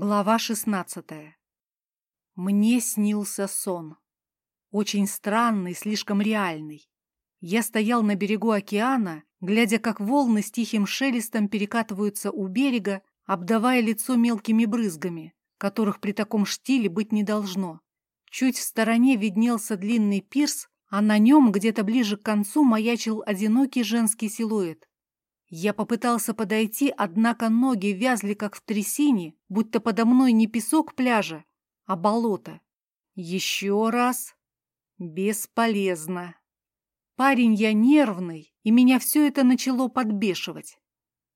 Глава шестнадцатая. Мне снился сон. Очень странный, слишком реальный. Я стоял на берегу океана, глядя, как волны с тихим шелестом перекатываются у берега, обдавая лицо мелкими брызгами, которых при таком штиле быть не должно. Чуть в стороне виднелся длинный пирс, а на нем, где-то ближе к концу, маячил одинокий женский силуэт. Я попытался подойти, однако ноги вязли, как в трясине, будто подо мной не песок пляжа, а болото. Еще раз. Бесполезно. Парень я нервный, и меня все это начало подбешивать.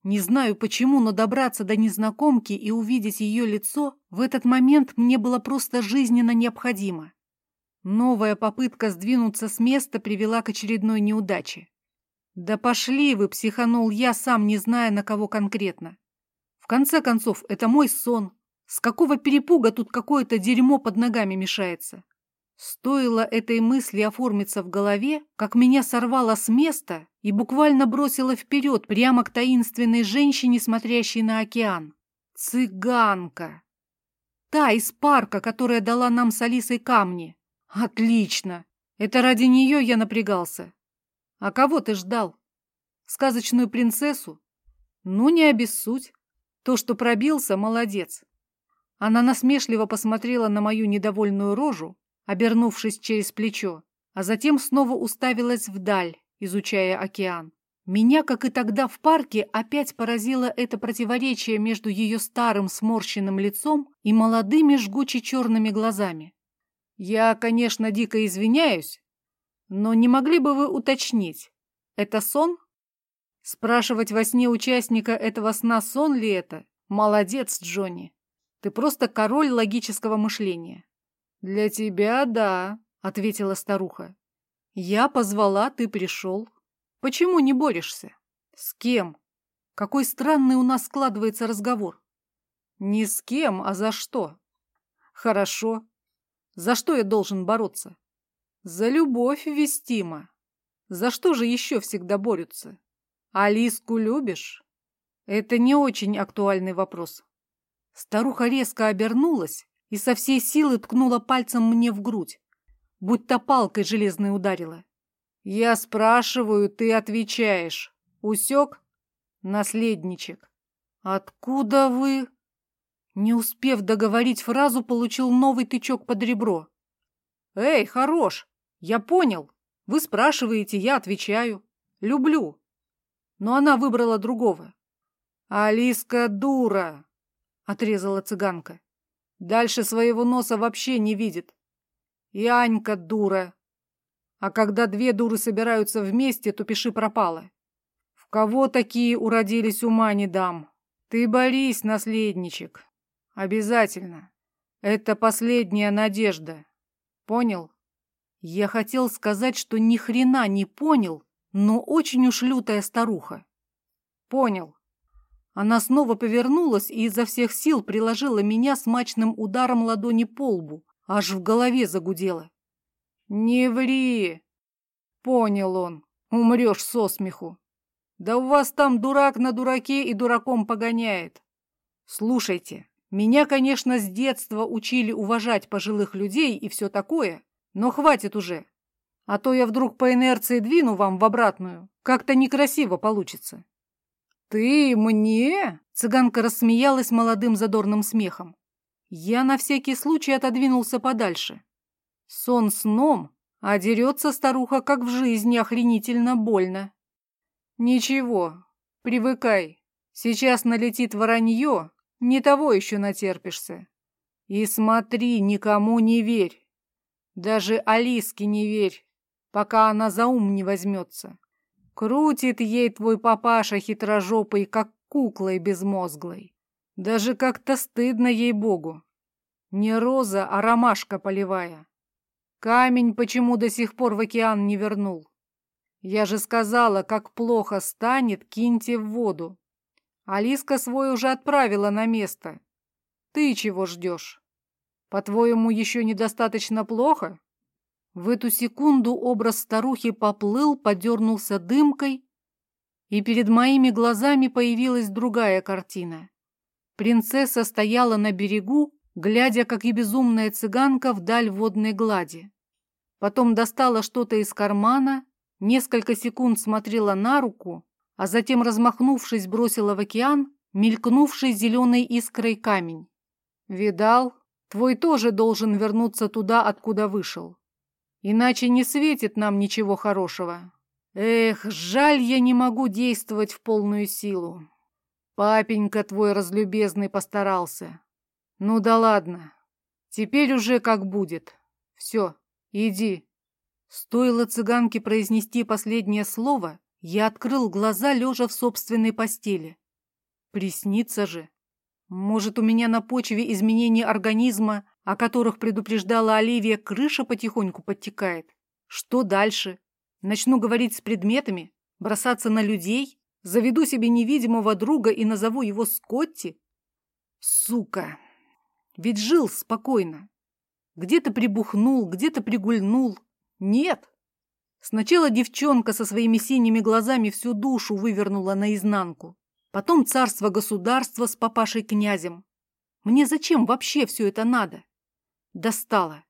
Не знаю почему, но добраться до незнакомки и увидеть ее лицо в этот момент мне было просто жизненно необходимо. Новая попытка сдвинуться с места привела к очередной неудаче. «Да пошли вы!» — психанул я, сам не зная, на кого конкретно. В конце концов, это мой сон. С какого перепуга тут какое-то дерьмо под ногами мешается? Стоило этой мысли оформиться в голове, как меня сорвало с места и буквально бросило вперед, прямо к таинственной женщине, смотрящей на океан. Цыганка! Та из парка, которая дала нам с Алисой камни. Отлично! Это ради нее я напрягался. А кого ты ждал? Сказочную принцессу? Ну, не обессудь. То, что пробился, молодец. Она насмешливо посмотрела на мою недовольную рожу, обернувшись через плечо, а затем снова уставилась вдаль, изучая океан. Меня, как и тогда в парке, опять поразило это противоречие между ее старым сморщенным лицом и молодыми жгуче черными глазами. Я, конечно, дико извиняюсь, но не могли бы вы уточнить, это сон? Спрашивать во сне участника этого сна, сон ли это? Молодец, Джонни. Ты просто король логического мышления. Для тебя да, ответила старуха. Я позвала, ты пришел. Почему не борешься? С кем? Какой странный у нас складывается разговор. Не с кем, а за что? Хорошо. За что я должен бороться? За любовь вестима. За что же еще всегда борются? Алиску любишь? Это не очень актуальный вопрос. Старуха резко обернулась и со всей силы ткнула пальцем мне в грудь, будто палкой железной ударила. Я спрашиваю, ты отвечаешь. Усек? Наследничек. Откуда вы? Не успев договорить фразу, получил новый тычок под ребро. Эй, хорош! Я понял. Вы спрашиваете, я отвечаю. Люблю. Но она выбрала другого. Алиска дура, отрезала цыганка. Дальше своего носа вообще не видит. И Анька дура. А когда две дуры собираются вместе, то пиши пропало. В кого такие уродились, ума не дам. Ты борись, наследничек. Обязательно. Это последняя надежда. Понял? Я хотел сказать, что ни хрена не понял, но очень уж лютая старуха. Понял. Она снова повернулась и изо всех сил приложила меня смачным ударом ладони по лбу, аж в голове загудело. «Не ври!» Понял он. Умрешь со смеху. Да у вас там дурак на дураке и дураком погоняет. Слушайте, меня, конечно, с детства учили уважать пожилых людей и все такое, но хватит уже. А то я вдруг по инерции двину вам в обратную. Как-то некрасиво получится. Ты мне? Цыганка рассмеялась молодым задорным смехом. Я на всякий случай отодвинулся подальше. Сон сном, а дерется старуха, как в жизни, охренительно больно. Ничего, привыкай. Сейчас налетит воронье, не того еще натерпишься. И смотри, никому не верь. Даже Алиске не верь, пока она за ум не возьмется. Крутит ей твой папаша хитрожопый, как куклой безмозглой. Даже как-то стыдно ей-богу. Не роза, а ромашка полевая. Камень почему до сих пор в океан не вернул? Я же сказала, как плохо станет, киньте в воду. Алиска свой уже отправила на место. Ты чего ждешь? По-твоему, еще недостаточно плохо? В эту секунду образ старухи поплыл, подернулся дымкой, и перед моими глазами появилась другая картина. Принцесса стояла на берегу, глядя, как и безумная цыганка вдаль водной глади. Потом достала что-то из кармана, несколько секунд смотрела на руку, а затем, размахнувшись, бросила в океан мелькнувший зеленой искрой камень. «Видал, твой тоже должен вернуться туда, откуда вышел. Иначе не светит нам ничего хорошего. Эх, жаль, я не могу действовать в полную силу. Папенька твой разлюбезный постарался. Ну да ладно, теперь уже как будет. Все, иди». Стоило цыганке произнести последнее слово, я открыл глаза, лежа в собственной постели. Приснится же. Может, у меня на почве изменений организма, о которых предупреждала Оливия, крыша потихоньку подтекает? Что дальше? Начну говорить с предметами? Бросаться на людей? Заведу себе невидимого друга и назову его Скотти? Сука! Ведь жил спокойно. Где-то прибухнул, где-то пригульнул. Нет. Сначала девчонка со своими синими глазами всю душу вывернула наизнанку. Потом царство-государство с папашей-князем. Мне зачем вообще все это надо? Достало.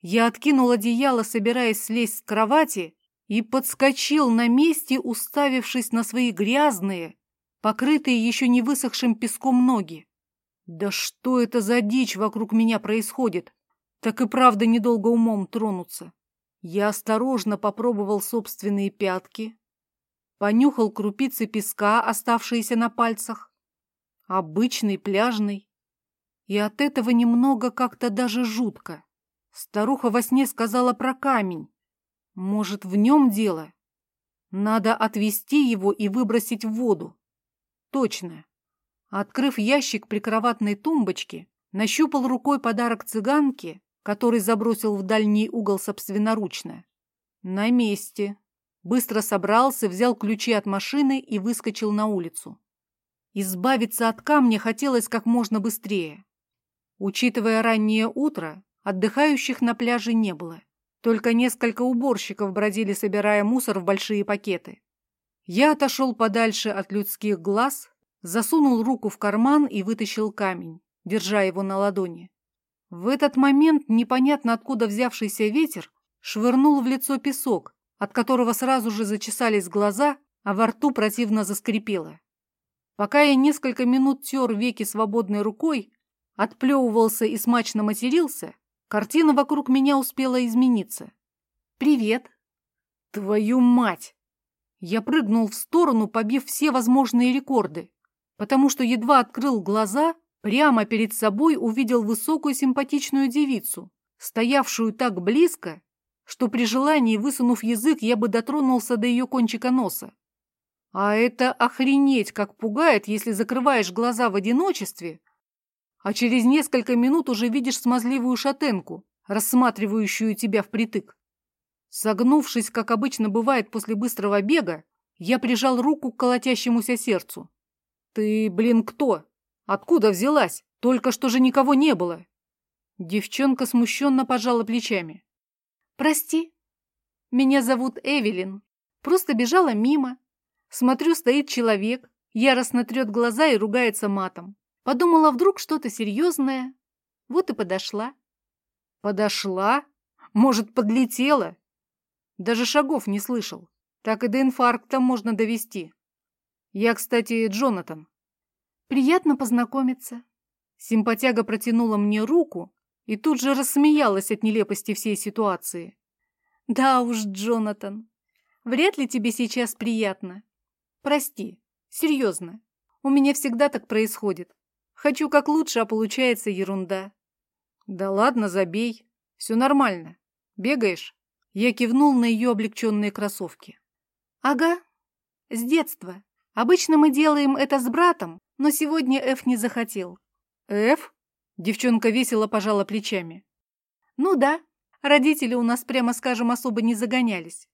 Я откинул одеяло, собираясь слезть с кровати, и подскочил на месте, уставившись на свои грязные, покрытые еще не высохшим песком ноги. Да что это за дичь вокруг меня происходит? Так и правда недолго умом тронуться. Я осторожно попробовал собственные пятки, понюхал крупицы песка, оставшиеся на пальцах. Обычный, пляжный. И от этого немного как-то даже жутко. Старуха во сне сказала про камень. Может, в нем дело? Надо отвести его и выбросить в воду. Точно. Открыв ящик прикроватной тумбочки, нащупал рукой подарок цыганке, который забросил в дальний угол собственноручно. На месте. Быстро собрался, взял ключи от машины и выскочил на улицу. Избавиться от камня хотелось как можно быстрее. Учитывая раннее утро, отдыхающих на пляже не было. Только несколько уборщиков бродили, собирая мусор в большие пакеты. Я отошел подальше от людских глаз, засунул руку в карман и вытащил камень, держа его на ладони. В этот момент непонятно откуда взявшийся ветер швырнул в лицо песок, от которого сразу же зачесались глаза, а во рту противно заскрипело. Пока я несколько минут тер веки свободной рукой, отплевывался и смачно матерился, картина вокруг меня успела измениться. «Привет!» «Твою мать!» Я прыгнул в сторону, побив все возможные рекорды, потому что едва открыл глаза, прямо перед собой увидел высокую симпатичную девицу, стоявшую так близко, что при желании, высунув язык, я бы дотронулся до ее кончика носа. А это охренеть как пугает, если закрываешь глаза в одиночестве, а через несколько минут уже видишь смазливую шатенку, рассматривающую тебя впритык. Согнувшись, как обычно бывает после быстрого бега, я прижал руку к колотящемуся сердцу. «Ты, блин, кто? Откуда взялась? Только что же никого не было!» Девчонка смущенно пожала плечами. «Прости, меня зовут Эвелин. Просто бежала мимо. Смотрю, стоит человек, яростно трет глаза и ругается матом. Подумала, вдруг что-то серьезное. Вот и подошла». «Подошла? Может, подлетела?» Даже шагов не слышал. Так и до инфаркта можно довести. Я, кстати, Джонатан. Приятно познакомиться. Симпатяга протянула мне руку, и тут же рассмеялась от нелепости всей ситуации. «Да уж, Джонатан, вряд ли тебе сейчас приятно. Прости, серьезно, у меня всегда так происходит. Хочу как лучше, а получается ерунда». «Да ладно, забей, все нормально. Бегаешь?» Я кивнул на ее облегченные кроссовки. «Ага, с детства. Обычно мы делаем это с братом, но сегодня Эф не захотел». «Эф?» Девчонка весело пожала плечами. «Ну да, родители у нас, прямо скажем, особо не загонялись.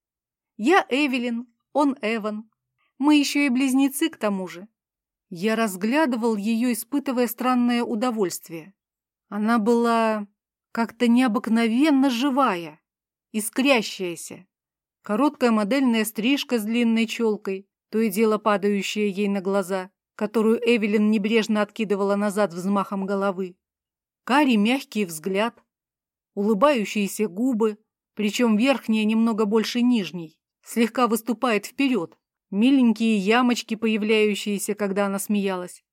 Я Эвелин, он Эван. Мы еще и близнецы к тому же». Я разглядывал ее, испытывая странное удовольствие. Она была как-то необыкновенно живая, искрящаяся. Короткая модельная стрижка с длинной челкой, то и дело падающая ей на глаза, которую Эвелин небрежно откидывала назад взмахом головы. Карий мягкий взгляд, улыбающиеся губы, причем верхняя немного больше нижней, слегка выступает вперед, миленькие ямочки, появляющиеся, когда она смеялась.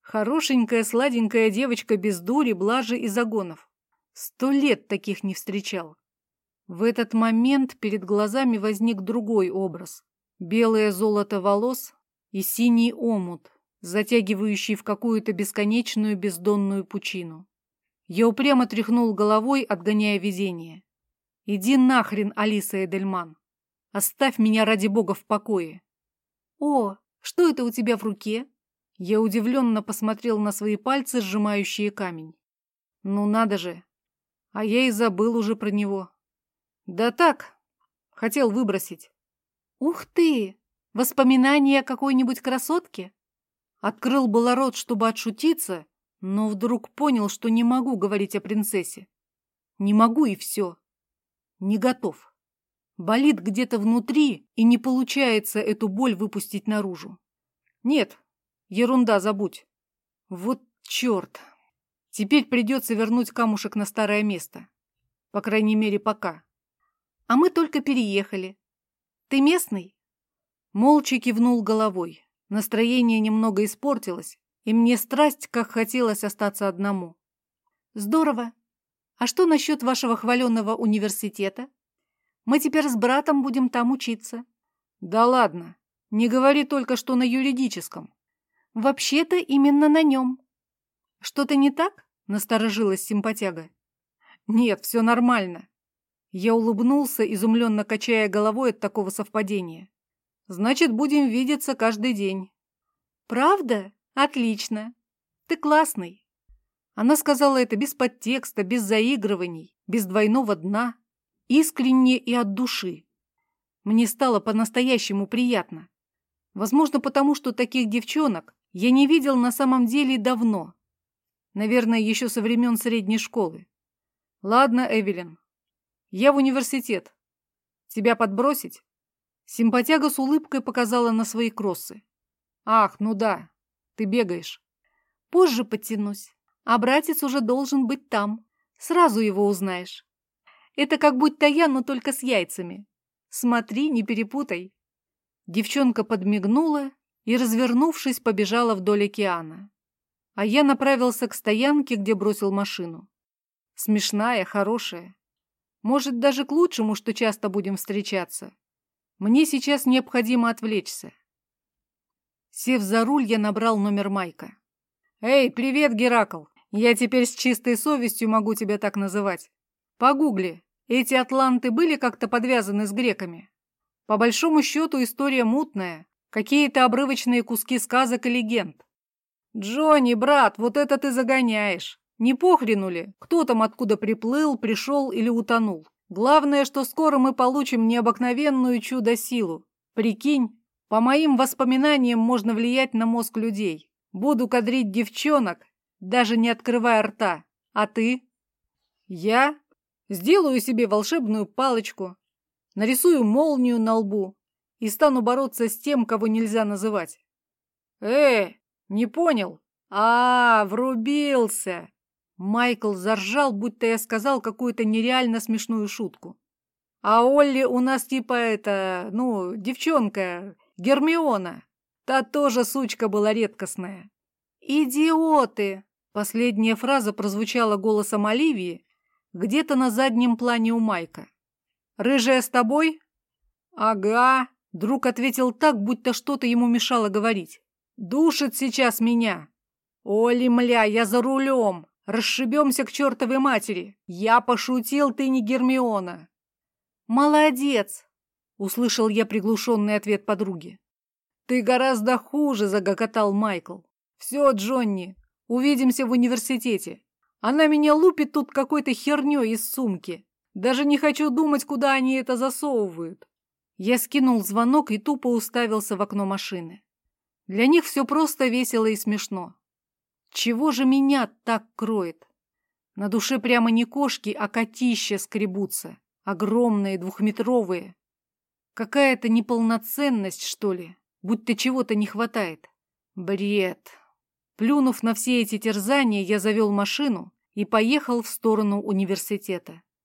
Хорошенькая, сладенькая девочка без дури, блажи и загонов. Сто лет таких не встречал. В этот момент перед глазами возник другой образ. Белое золото волос и синий омут, затягивающий в какую-то бесконечную бездонную пучину. Я упрямо тряхнул головой, отгоняя видение. «Иди нахрен, Алиса Эдельман! Оставь меня ради бога в покое!» «О, что это у тебя в руке?» Я удивленно посмотрел на свои пальцы, сжимающие камень. «Ну надо же! А я и забыл уже про него!» «Да так, хотел выбросить!» «Ух ты! Воспоминания о какой-нибудь красотке?» Открыл было рот, чтобы отшутиться, но вдруг понял, что не могу говорить о принцессе. Не могу и все. Не готов. Болит где-то внутри, и не получается эту боль выпустить наружу. Нет, ерунда, забудь. Вот черт. Теперь придется вернуть камушек на старое место. По крайней мере, пока. А мы только переехали. Ты местный? Молча кивнул головой. Настроение немного испортилось, и мне страсть, как хотелось остаться одному. Здорово. А что насчет вашего хваленного университета? Мы теперь с братом будем там учиться. Да ладно. Не говори только, что на юридическом. Вообще-то именно на нем. Что-то не так? Насторожилась симпатяга. Нет, все нормально. Я улыбнулся, изумленно качая головой от такого совпадения. Значит, будем видеться каждый день. Правда? Отлично. Ты классный. Она сказала это без подтекста, без заигрываний, без двойного дна, искренне и от души. Мне стало по-настоящему приятно. Возможно, потому что таких девчонок я не видел на самом деле давно. Наверное, еще со времен средней школы. Ладно, Эвелин, я в университет. Тебя подбросить? Симпатяга с улыбкой показала на свои кроссы. «Ах, ну да, ты бегаешь». «Позже подтянусь, а братец уже должен быть там. Сразу его узнаешь. Это как будто я, но только с яйцами. Смотри, не перепутай». Девчонка подмигнула и, развернувшись, побежала вдоль океана. А я направился к стоянке, где бросил машину. Смешная, хорошая. Может, даже к лучшему, что часто будем встречаться. Мне сейчас необходимо отвлечься. Сев за руль, я набрал номер Майка. «Эй, привет, Геракл! Я теперь с чистой совестью могу тебя так называть. Погугли, эти атланты были как-то подвязаны с греками? По большому счету история мутная, какие-то обрывочные куски сказок и легенд. Джонни, брат, вот это ты загоняешь. Не похрену ли, кто там откуда приплыл, пришел или утонул? Главное, что скоро мы получим необыкновенную чудо-силу. Прикинь, по моим воспоминаниям можно влиять на мозг людей. Буду кадрить девчонок, даже не открывая рта. А ты? Я сделаю себе волшебную палочку, нарисую молнию на лбу и стану бороться с тем, кого нельзя называть. Э, не понял? А, врубился. Майкл заржал, будто я сказал какую-то нереально смешную шутку. А Олли у нас типа это, ну, девчонка, Гермиона. Та тоже сучка была редкостная. «Идиоты!» Последняя фраза прозвучала голосом Оливии где-то на заднем плане у Майка. «Рыжая с тобой?» «Ага», — друг ответил так, будто что-то ему мешало говорить. «Душит сейчас меня!» «Оли, мля, я за рулем!» Расшибемся к чертовой матери. Я пошутил, ты не Гермиона. Молодец, услышал я приглушенный ответ подруги. Ты гораздо хуже, загокотал Майкл. Все, Джонни, увидимся в университете. Она меня лупит тут какой-то херней из сумки. Даже не хочу думать, куда они это засовывают. Я скинул звонок и тупо уставился в окно машины. Для них все просто весело и смешно. Чего же меня так кроет? На душе прямо не кошки, а котища скребутся. Огромные, двухметровые. Какая-то неполноценность, что ли, будто чего-то не хватает. Бред. Плюнув на все эти терзания, я завел машину и поехал в сторону университета.